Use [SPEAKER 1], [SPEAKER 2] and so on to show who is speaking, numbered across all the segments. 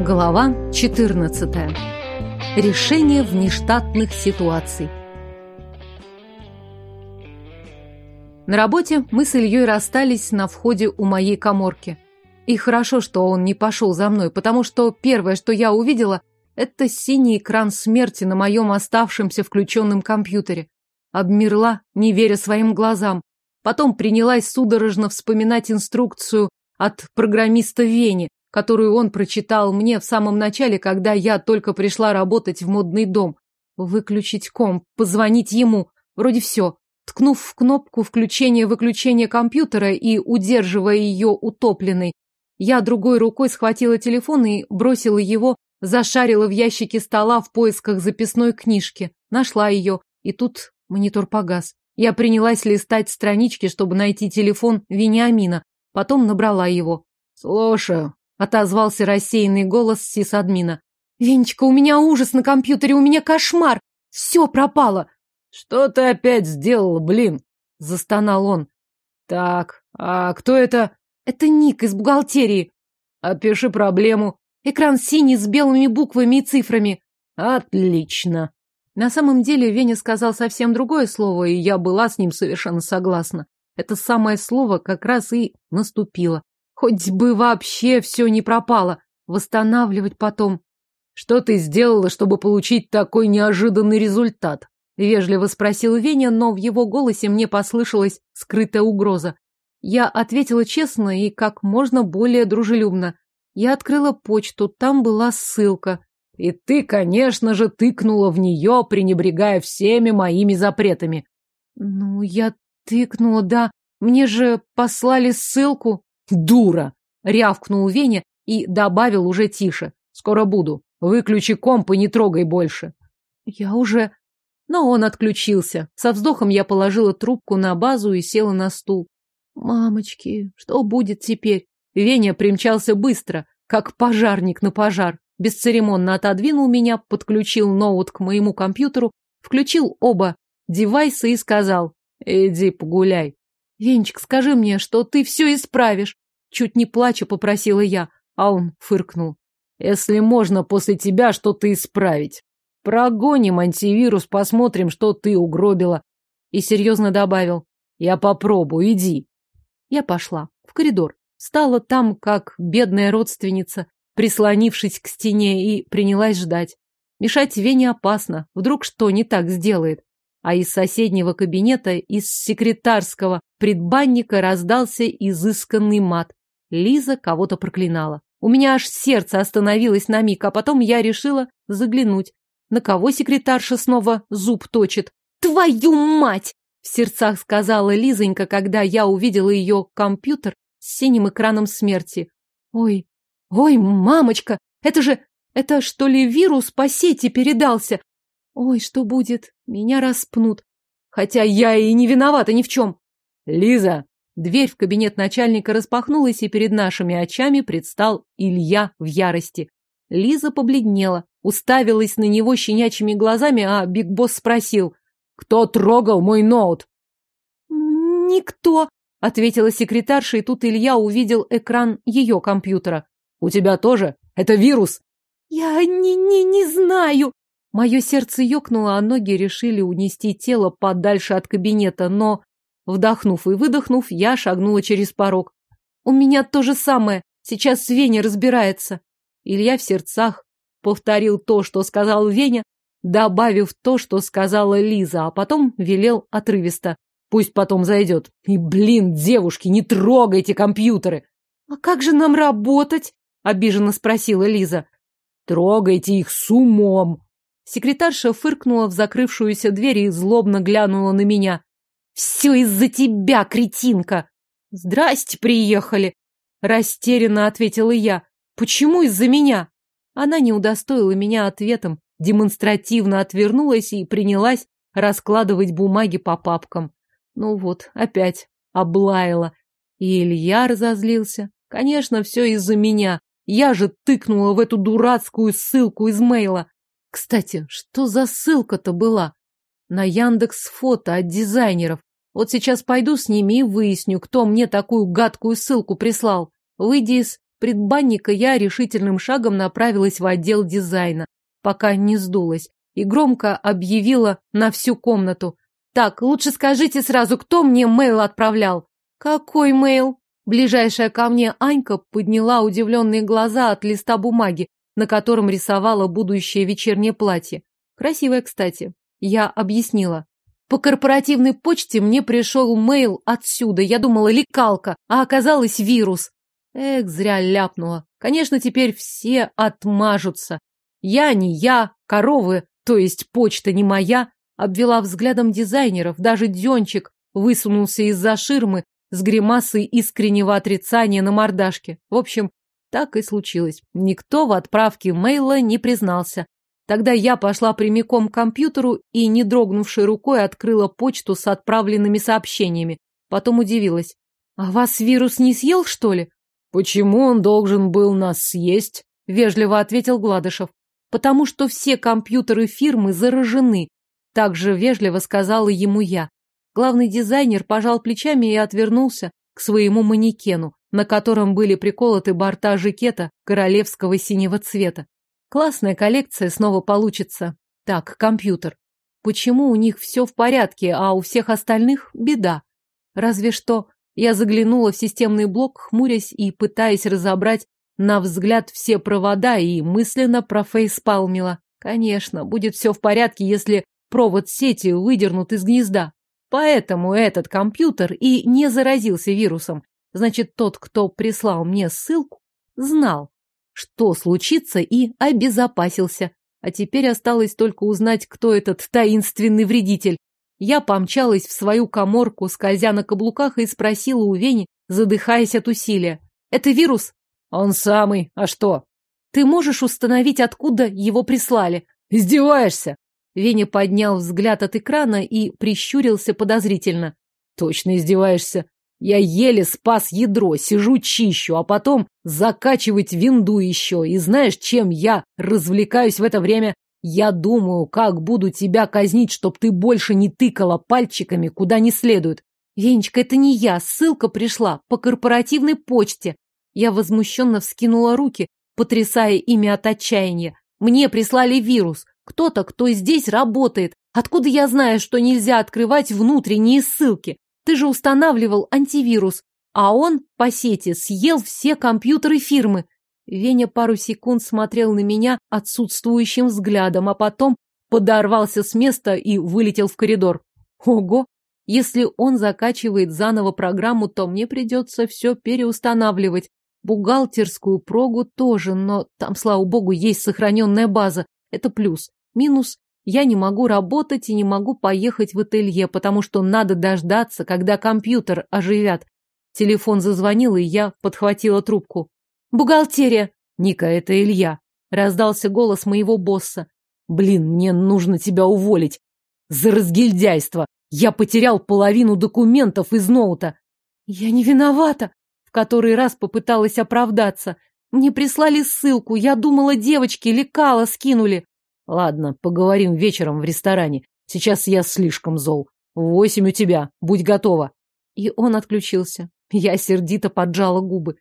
[SPEAKER 1] Глава 14. Решение внештатных ситуаций. На работе мы с Ильей расстались на входе у моей коморки. И хорошо, что он не пошел за мной, потому что первое, что я увидела, это синий экран смерти на моем оставшемся включенном компьютере. Обмерла, не веря своим глазам. Потом принялась судорожно вспоминать инструкцию от программиста Вени, которую он прочитал мне в самом начале, когда я только пришла работать в модный дом. Выключить комп, позвонить ему. Вроде все. Ткнув в кнопку включения-выключения компьютера и удерживая ее утопленной, я другой рукой схватила телефон и бросила его, зашарила в ящике стола в поисках записной книжки. Нашла ее, и тут монитор погас. Я принялась листать странички, чтобы найти телефон Вениамина, потом набрала его.
[SPEAKER 2] «Слушаю», —
[SPEAKER 1] отозвался рассеянный голос сисадмина. «Венечка, у меня ужас на компьютере, у меня кошмар! Все пропало!»
[SPEAKER 2] «Что ты опять сделал, блин?» — застонал он. «Так, а кто это?»
[SPEAKER 1] «Это Ник из бухгалтерии».
[SPEAKER 2] «Опиши проблему».
[SPEAKER 1] «Экран синий с белыми буквами и цифрами».
[SPEAKER 2] «Отлично».
[SPEAKER 1] На самом деле Веня сказал совсем другое слово, и я была с ним совершенно согласна. Это самое слово как раз и наступило. Хоть бы вообще все не пропало. Восстанавливать потом.
[SPEAKER 2] Что ты сделала, чтобы получить такой неожиданный результат? Вежливо спросил Веня, но в его голосе мне послышалась скрытая угроза.
[SPEAKER 1] Я ответила честно и как можно более дружелюбно. Я открыла почту, там была ссылка.
[SPEAKER 2] И ты, конечно же, тыкнула в нее, пренебрегая всеми моими запретами.
[SPEAKER 1] Ну, я тыкнула, да. Мне же послали ссылку.
[SPEAKER 2] Дура! Рявкнул Веня и добавил уже тише. Скоро буду. Выключи комп и не трогай больше.
[SPEAKER 1] Я уже... Но он отключился. Со вздохом я положила трубку на базу и села на стул. Мамочки, что будет теперь? Веня примчался быстро, как пожарник на пожар. Бесцеремонно отодвинул меня, подключил ноут к моему компьютеру, включил оба девайса и сказал «Иди погуляй». «Венчик, скажи мне, что ты все исправишь!» Чуть не плача попросила я, а он фыркнул.
[SPEAKER 2] «Если можно после тебя что-то исправить. Прогоним антивирус, посмотрим, что ты угробила».
[SPEAKER 1] И серьезно добавил.
[SPEAKER 2] «Я попробую, иди».
[SPEAKER 1] Я пошла в коридор. Стала там, как бедная родственница, прислонившись к стене, и принялась ждать. Мешать Вене опасно, вдруг что не так сделает. А из соседнего кабинета, из секретарского предбанника раздался изысканный мат. Лиза кого-то проклинала. У меня аж сердце остановилось на миг, а потом я решила заглянуть. На кого секретарша снова зуб точит? «Твою мать!» В сердцах сказала Лизонька, когда я увидела ее компьютер с синим экраном смерти. Ой, ой, мамочка, это же, это что ли вирус по сети передался? Ой, что будет? Меня распнут. Хотя я и не виновата ни в чем.
[SPEAKER 2] Лиза!
[SPEAKER 1] Дверь в кабинет начальника распахнулась, и перед нашими очами предстал Илья в ярости. Лиза побледнела, уставилась на него щенячьими глазами, а Биг Босс спросил.
[SPEAKER 2] Кто трогал мой ноут?
[SPEAKER 1] Никто, ответила секретарша, и тут Илья увидел экран ее компьютера.
[SPEAKER 2] У тебя тоже? Это вирус?
[SPEAKER 1] Я не, не, не знаю. Мое сердце ёкнуло, а ноги решили унести тело подальше от кабинета, но, вдохнув и выдохнув, я шагнула через порог. У меня то же самое. Сейчас Веня разбирается. Илья в сердцах повторил то, что сказал Веня, добавив то, что сказала Лиза, а потом велел отрывисто. Пусть потом зайдет. И, блин, девушки, не трогайте компьютеры. А как же нам работать? Обиженно спросила Лиза.
[SPEAKER 2] Трогайте их с умом.
[SPEAKER 1] Секретарша фыркнула в закрывшуюся дверь и злобно глянула на меня. Все из-за тебя, кретинка. Здрасте, приехали. Растерянно ответила я. Почему из-за меня? Она не удостоила меня ответом, демонстративно отвернулась и принялась раскладывать бумаги по папкам. Ну вот, опять облаяла. И Илья разозлился. Конечно, все из-за меня. Я же тыкнула в эту дурацкую ссылку из мейла. Кстати, что за ссылка-то была? На Яндекс фото от дизайнеров. Вот сейчас пойду с ними и выясню, кто мне такую гадкую ссылку прислал. Выйдя из предбанника я решительным шагом направилась в отдел дизайна, пока не сдулась, и громко объявила на всю комнату. «Так, лучше скажите сразу, кто мне мейл отправлял?» «Какой мейл?» Ближайшая ко мне Анька подняла удивленные глаза от листа бумаги, на котором рисовала будущее вечернее платье. Красивое, кстати. Я объяснила. По корпоративной почте мне пришел мейл отсюда. Я думала, лекалка, а оказалось вирус. Эх, зря ляпнула. Конечно, теперь все отмажутся. Я не я, коровы, то есть почта не моя. Обвела взглядом дизайнеров, даже Денчик высунулся из-за ширмы с гримасой искреннего отрицания на мордашке. В общем, так и случилось. Никто в отправке мейла не признался. Тогда я пошла прямиком к компьютеру и, не дрогнувшей рукой, открыла почту с отправленными сообщениями. Потом удивилась. «А вас вирус не съел, что ли?»
[SPEAKER 2] «Почему он должен был нас съесть?» — вежливо ответил Гладышев.
[SPEAKER 1] «Потому что все компьютеры фирмы заражены», — также вежливо сказала ему я. Главный дизайнер пожал плечами и отвернулся к своему манекену, на котором были приколоты борта жакета королевского синего цвета. Классная коллекция снова получится. Так, компьютер. Почему у них все в порядке, а у всех остальных беда? Разве что я заглянула в системный блок, хмурясь и пытаясь разобрать на взгляд все провода и мысленно профейспалмила. Конечно, будет все в порядке, если провод сети выдернут из гнезда. Поэтому этот компьютер и не заразился вирусом. Значит, тот, кто прислал мне ссылку, знал что случится, и обезопасился. А теперь осталось только узнать, кто этот таинственный вредитель. Я помчалась в свою коморку, скользя на каблуках, и спросила у Вени, задыхаясь от усилия. «Это вирус?»
[SPEAKER 2] «Он самый. А что?»
[SPEAKER 1] «Ты можешь установить, откуда его прислали?»
[SPEAKER 2] «Издеваешься?»
[SPEAKER 1] Веня поднял взгляд от экрана и прищурился подозрительно.
[SPEAKER 2] «Точно издеваешься. Я еле спас ядро, сижу чищу, а потом закачивать винду еще. И знаешь, чем я развлекаюсь в это время? Я думаю, как буду тебя казнить, чтоб ты больше не тыкала пальчиками куда не следует.
[SPEAKER 1] Венечка, это не я, ссылка пришла по корпоративной почте. Я возмущенно вскинула руки, потрясая ими от отчаяния. Мне прислали вирус. Кто-то, кто здесь работает. Откуда я знаю, что нельзя открывать внутренние ссылки? Ты же устанавливал антивирус, а он по сети съел все компьютеры фирмы. Веня пару секунд смотрел на меня отсутствующим взглядом, а потом подорвался с места и вылетел в коридор. Ого! Если он закачивает заново программу, то мне придется все переустанавливать. Бухгалтерскую прогу тоже, но там, слава богу, есть сохраненная база. Это плюс. Минус я не могу работать и не могу поехать в ателье, потому что надо дождаться, когда компьютер оживят. Телефон зазвонил, и я подхватила трубку. «Бухгалтерия!» «Ника, это Илья!» Раздался голос моего босса. «Блин, мне нужно тебя уволить! За разгильдяйство! Я потерял половину документов из ноута!» «Я не виновата!» В который раз попыталась оправдаться. «Мне прислали ссылку, я думала, девочки лекала скинули!»
[SPEAKER 2] Ладно, поговорим вечером в ресторане. Сейчас я слишком зол. Восемь у тебя. Будь готова.
[SPEAKER 1] И он отключился. Я сердито поджала губы.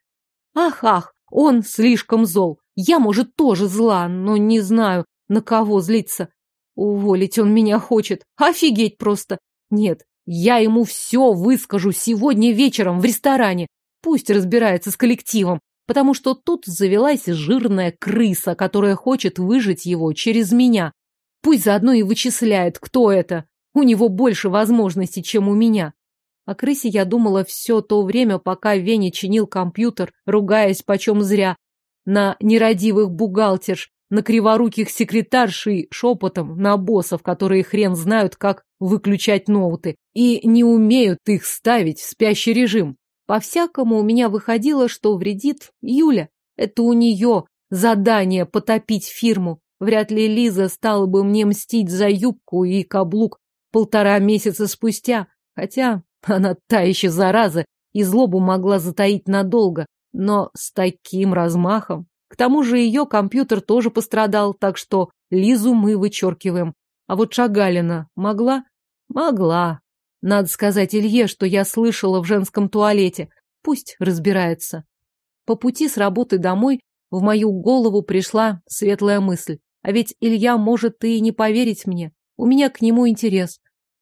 [SPEAKER 1] Ах, ах, он слишком зол. Я, может, тоже зла, но не знаю, на кого злиться. Уволить он меня хочет. Офигеть просто. Нет, я ему все выскажу сегодня вечером в ресторане. Пусть разбирается с коллективом потому что тут завелась жирная крыса, которая хочет выжить его через меня. Пусть заодно и вычисляет, кто это. У него больше возможностей, чем у меня. О крысе я думала все то время, пока Веня чинил компьютер, ругаясь почем зря, на нерадивых бухгалтерш, на криворуких секретарш и шепотом на боссов, которые хрен знают, как выключать ноуты, и не умеют их ставить в спящий режим. По-всякому у меня выходило, что вредит Юля. Это у нее задание потопить фирму. Вряд ли Лиза стала бы мне мстить за юбку и каблук полтора месяца спустя. Хотя она та еще зараза и злобу могла затаить надолго. Но с таким размахом. К тому же ее компьютер тоже пострадал, так что Лизу мы вычеркиваем. А вот Шагалина могла? Могла. Надо сказать Илье, что я слышала в женском туалете. Пусть разбирается. По пути с работы домой в мою голову пришла светлая мысль. А ведь Илья может и не поверить мне. У меня к нему интерес.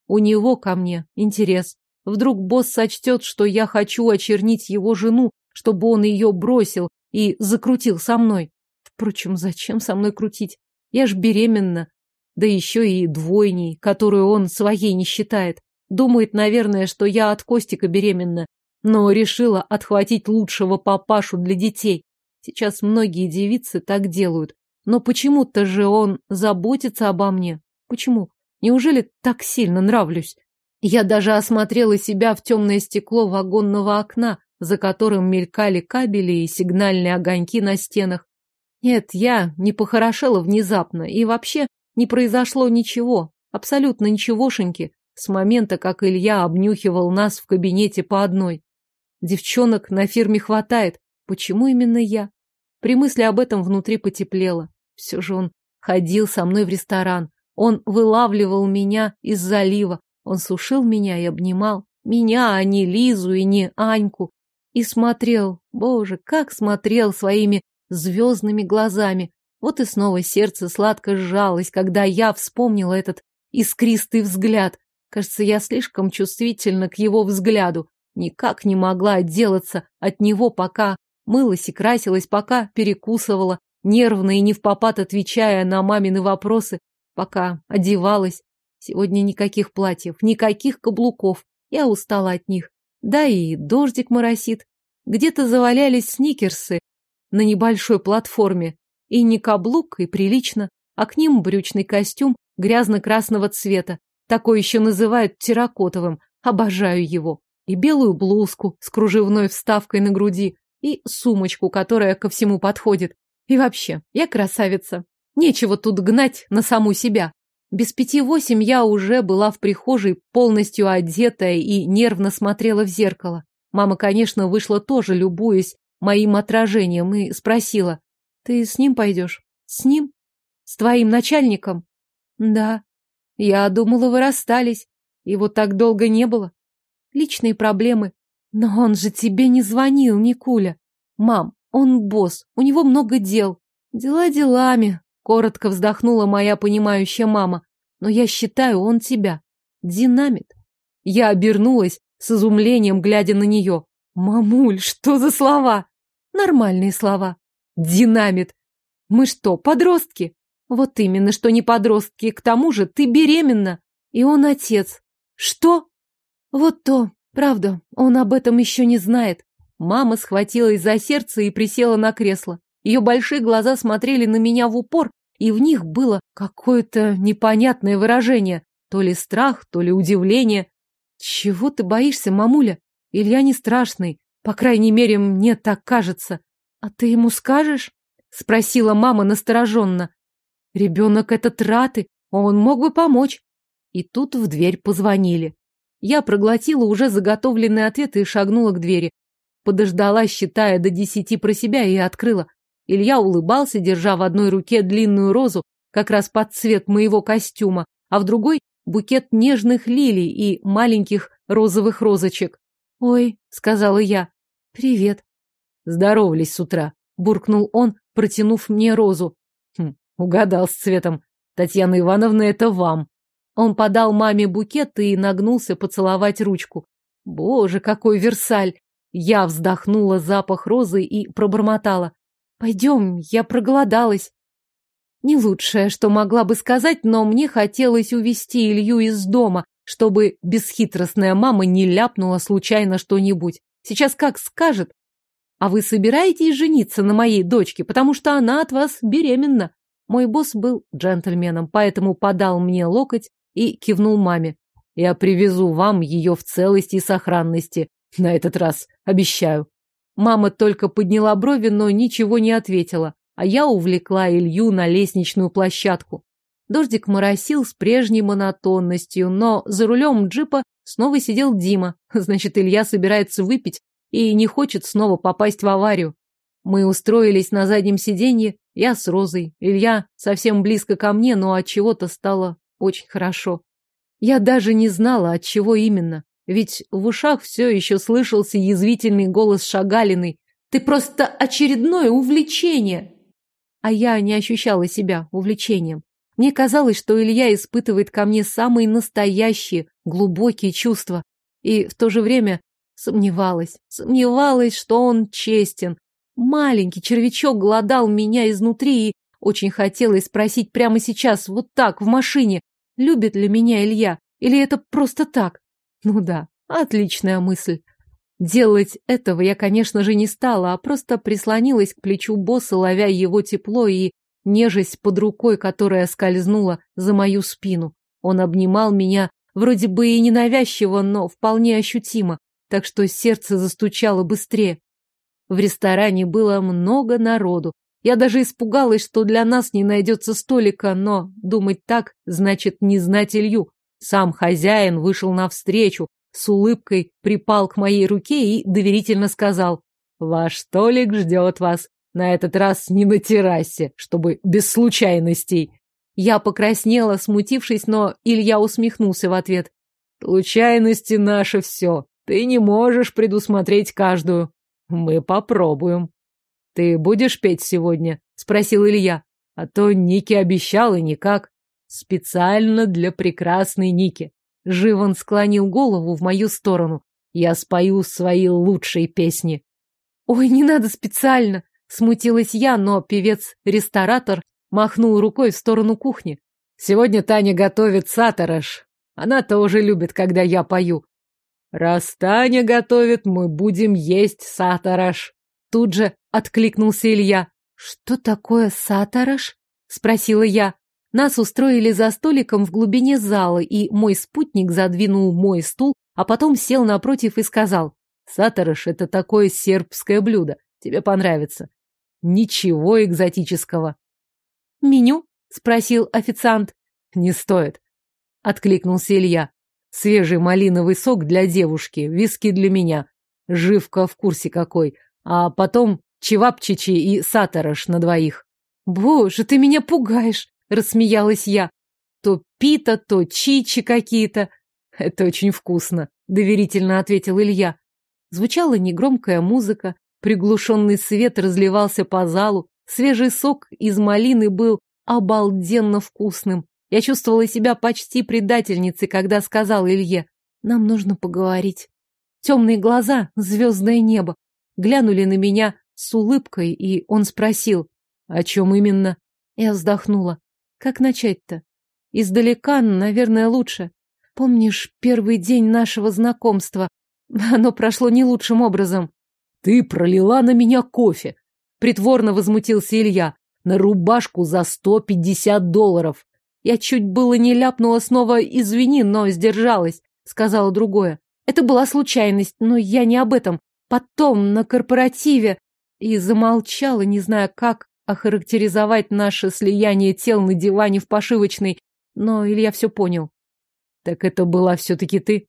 [SPEAKER 1] У него ко мне интерес. Вдруг босс сочтет, что я хочу очернить его жену, чтобы он ее бросил и закрутил со мной. Впрочем, зачем со мной крутить? Я ж беременна. Да еще и двойней, которую он своей не считает. Думает, наверное, что я от Костика беременна, но решила отхватить лучшего папашу для детей. Сейчас многие девицы так делают. Но почему-то же он заботится обо мне. Почему? Неужели так сильно нравлюсь? Я даже осмотрела себя в темное стекло вагонного окна, за которым мелькали кабели и сигнальные огоньки на стенах. Нет, я не похорошела внезапно, и вообще не произошло ничего, абсолютно ничегошеньки, с момента, как Илья обнюхивал нас в кабинете по одной. Девчонок на фирме хватает. Почему именно я? При мысли об этом внутри потеплело. Все же он ходил со мной в ресторан. Он вылавливал меня из залива. Он сушил меня и обнимал. Меня, а не Лизу и не Аньку. И смотрел, боже, как смотрел своими звездными глазами. Вот и снова сердце сладко сжалось, когда я вспомнила этот искристый взгляд. Кажется, я слишком чувствительна к его взгляду. Никак не могла отделаться от него, пока мылась и красилась, пока перекусывала, нервно и не в попад отвечая на мамины вопросы, пока одевалась. Сегодня никаких платьев, никаких каблуков. Я устала от них. Да и дождик моросит. Где-то завалялись сникерсы на небольшой платформе. И не каблук, и прилично, а к ним брючный костюм грязно-красного цвета. Такой еще называют терракотовым. Обожаю его. И белую блузку с кружевной вставкой на груди, и сумочку, которая ко всему подходит. И вообще, я красавица. Нечего тут гнать на саму себя. Без пяти восемь я уже была в прихожей, полностью одетая и нервно смотрела в зеркало. Мама, конечно, вышла тоже, любуясь моим отражением, и спросила, «Ты с ним пойдешь? С ним? С твоим начальником?» «Да». «Я думала, вы расстались. Его так долго не было. Личные проблемы. Но он же тебе не звонил, Никуля. Мам, он босс, у него много дел. Дела делами, коротко вздохнула моя понимающая мама. Но я считаю, он тебя. Динамит. Я обернулась с изумлением, глядя на нее. Мамуль, что за слова? Нормальные слова. Динамит. Мы что, подростки? Вот именно, что не подростки. К тому же ты беременна. И он отец. Что? Вот то. Правда, он об этом еще не знает. Мама схватилась за сердце и присела на кресло. Ее большие глаза смотрели на меня в упор, и в них было какое-то непонятное выражение. То ли страх, то ли удивление. Чего ты боишься, мамуля? Илья не страшный. По крайней мере, мне так кажется. А ты ему скажешь? Спросила мама настороженно. Ребенок это траты, он мог бы помочь. И тут в дверь позвонили. Я проглотила уже заготовленный ответ и шагнула к двери. Подождала, считая до десяти про себя, и открыла. Илья улыбался, держа в одной руке длинную розу, как раз под цвет моего костюма, а в другой — букет нежных лилий и маленьких розовых розочек. «Ой», — сказала я, — «привет». «Здоровались с утра», — буркнул он, протянув мне розу. Угадал с цветом. Татьяна Ивановна, это вам. Он подал маме букет и нагнулся поцеловать ручку. Боже, какой Версаль! Я вздохнула запах розы и пробормотала. Пойдем, я проголодалась. Не лучшее, что могла бы сказать, но мне хотелось увести Илью из дома, чтобы бесхитростная мама не ляпнула случайно что-нибудь. Сейчас как скажет. А вы собираетесь жениться на моей дочке, потому что она от вас беременна? Мой босс был джентльменом, поэтому подал мне локоть и кивнул маме. Я привезу вам ее в целости и сохранности. На этот раз, обещаю. Мама только подняла брови, но ничего не ответила, а я увлекла Илью на лестничную площадку. Дождик моросил с прежней монотонностью, но за рулем джипа снова сидел Дима. Значит, Илья собирается выпить и не хочет снова попасть в аварию. Мы устроились на заднем сиденье, я с Розой, Илья совсем близко ко мне, но от чего-то стало очень хорошо. Я даже не знала, от чего именно, ведь в ушах все еще слышался язвительный голос Шагалиной. Ты просто очередное увлечение. А я не ощущала себя увлечением. Мне казалось, что Илья испытывает ко мне самые настоящие, глубокие чувства. И в то же время сомневалась, сомневалась, что он честен. Маленький червячок голодал меня изнутри и очень хотелось спросить прямо сейчас, вот так, в машине, любит ли меня Илья, или это просто так. Ну да, отличная мысль. Делать этого я, конечно же, не стала, а просто прислонилась к плечу босса, ловя его тепло и нежесть под рукой, которая скользнула за мою спину. Он обнимал меня, вроде бы и ненавязчиво, но вполне ощутимо, так что сердце застучало быстрее. В ресторане было много народу. Я даже испугалась, что для нас не найдется столика, но думать так значит не знать Илью. Сам хозяин вышел навстречу, с улыбкой припал к моей руке и доверительно сказал «Ваш столик ждет вас. На этот раз не на террасе, чтобы без случайностей». Я покраснела, смутившись, но Илья усмехнулся в ответ. «Случайности наше все. Ты не можешь предусмотреть каждую. Мы попробуем». «Ты будешь петь сегодня?» — спросил Илья. «А то Ники обещал и никак. Специально для прекрасной Ники. Живан склонил голову в мою сторону. Я спою свои лучшие песни. Ой, не надо специально, смутилась я, но певец-ресторатор махнул рукой в сторону кухни. Сегодня Таня готовит сатараш. Она тоже любит, когда я пою. Раз Таня готовит, мы будем есть сатараш. Тут же откликнулся Илья. Что такое сатараш? спросила я. Нас устроили за столиком в глубине зала, и мой спутник задвинул мой стул, а потом сел напротив и сказал, «Сатарыш — это такое сербское блюдо. Тебе понравится. Ничего экзотического». «Меню?» — спросил официант. «Не стоит», — откликнулся Илья. «Свежий малиновый сок для девушки, виски для меня. Живка в курсе какой. А потом чевапчичи и сатараш на двоих». «Боже, ты меня пугаешь!» Рассмеялась я. То пита, то чичи какие-то. Это очень вкусно, доверительно ответил Илья. Звучала негромкая музыка, приглушенный свет разливался по залу, свежий сок из малины был обалденно вкусным. Я чувствовала себя почти предательницей, когда сказал Илье, нам нужно поговорить. Темные глаза, звездное небо, глянули на меня с улыбкой, и он спросил, о чем именно? Я вздохнула. Как начать-то? Издалека, наверное, лучше. Помнишь первый день нашего знакомства? Оно прошло не лучшим образом. Ты пролила на меня кофе. Притворно возмутился Илья. На рубашку за сто пятьдесят долларов. Я чуть было не ляпнула снова «извини», но сдержалась. Сказала другое. Это была случайность, но я не об этом. Потом, на корпоративе. И замолчала, не зная как, охарактеризовать наше слияние тел на диване в пошивочной, но Илья все понял. Так это была все-таки ты?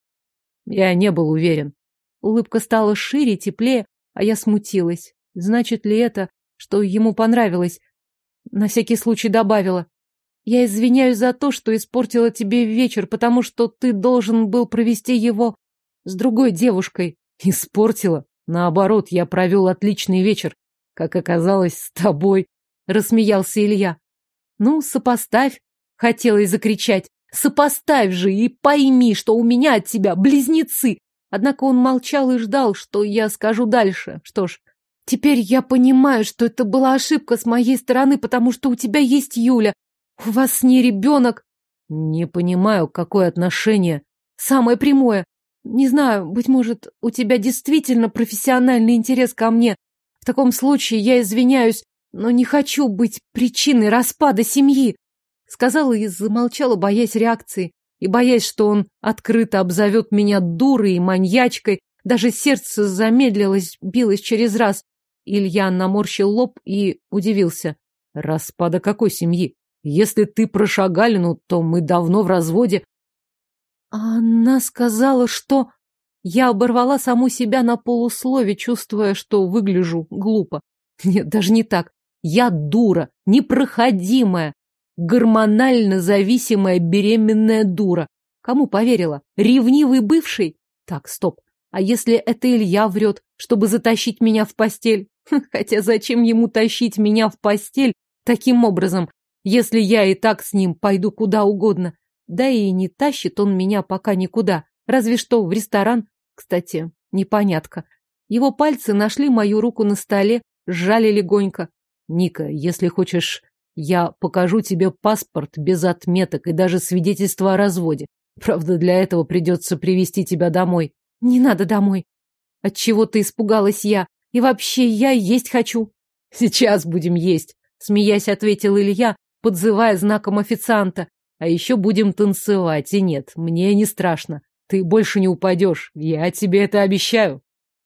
[SPEAKER 1] Я не был уверен. Улыбка стала шире, теплее, а я смутилась. Значит ли это, что ему понравилось? На всякий случай добавила. Я извиняюсь за то, что испортила тебе вечер, потому что ты должен был провести его с другой девушкой. Испортила? Наоборот, я провел отличный вечер. Как оказалось, с тобой, рассмеялся Илья. Ну, сопоставь, хотелось закричать. Сопоставь же и пойми, что у меня от тебя близнецы. Однако он молчал и ждал, что я скажу дальше. Что ж, теперь я понимаю, что это была ошибка с моей стороны, потому что у тебя есть Юля. У вас с ней ребенок. Не понимаю, какое отношение. Самое прямое. Не знаю, быть может, у тебя действительно профессиональный интерес ко мне, в таком случае я извиняюсь, но не хочу быть причиной распада семьи. Сказала и замолчала, боясь реакции, и боясь, что он открыто обзовет меня дурой и маньячкой. Даже сердце замедлилось, билось через раз. Илья наморщил лоб и удивился. Распада какой семьи? Если ты про Шагалину, то мы давно в разводе. Она сказала, что... Я оборвала саму себя на полуслове, чувствуя, что выгляжу глупо. Нет, даже не так. Я дура, непроходимая, гормонально зависимая беременная дура. Кому поверила? Ревнивый бывший? Так, стоп. А если это Илья врет, чтобы затащить меня в постель? Хотя зачем ему тащить меня в постель таким образом, если я и так с ним пойду куда угодно? Да и не тащит он меня пока никуда, разве что в ресторан. Кстати, непонятка. Его пальцы нашли мою руку на столе, сжали легонько.
[SPEAKER 2] Ника, если хочешь, я покажу тебе паспорт без отметок и даже свидетельство о разводе. Правда, для этого придется привести тебя домой.
[SPEAKER 1] Не надо домой. Отчего ты испугалась я? И вообще, я есть хочу.
[SPEAKER 2] Сейчас будем есть, смеясь, ответил Илья, подзывая знаком официанта. А еще будем танцевать. И нет, мне не страшно. Ты больше не упадешь. Я тебе это обещаю.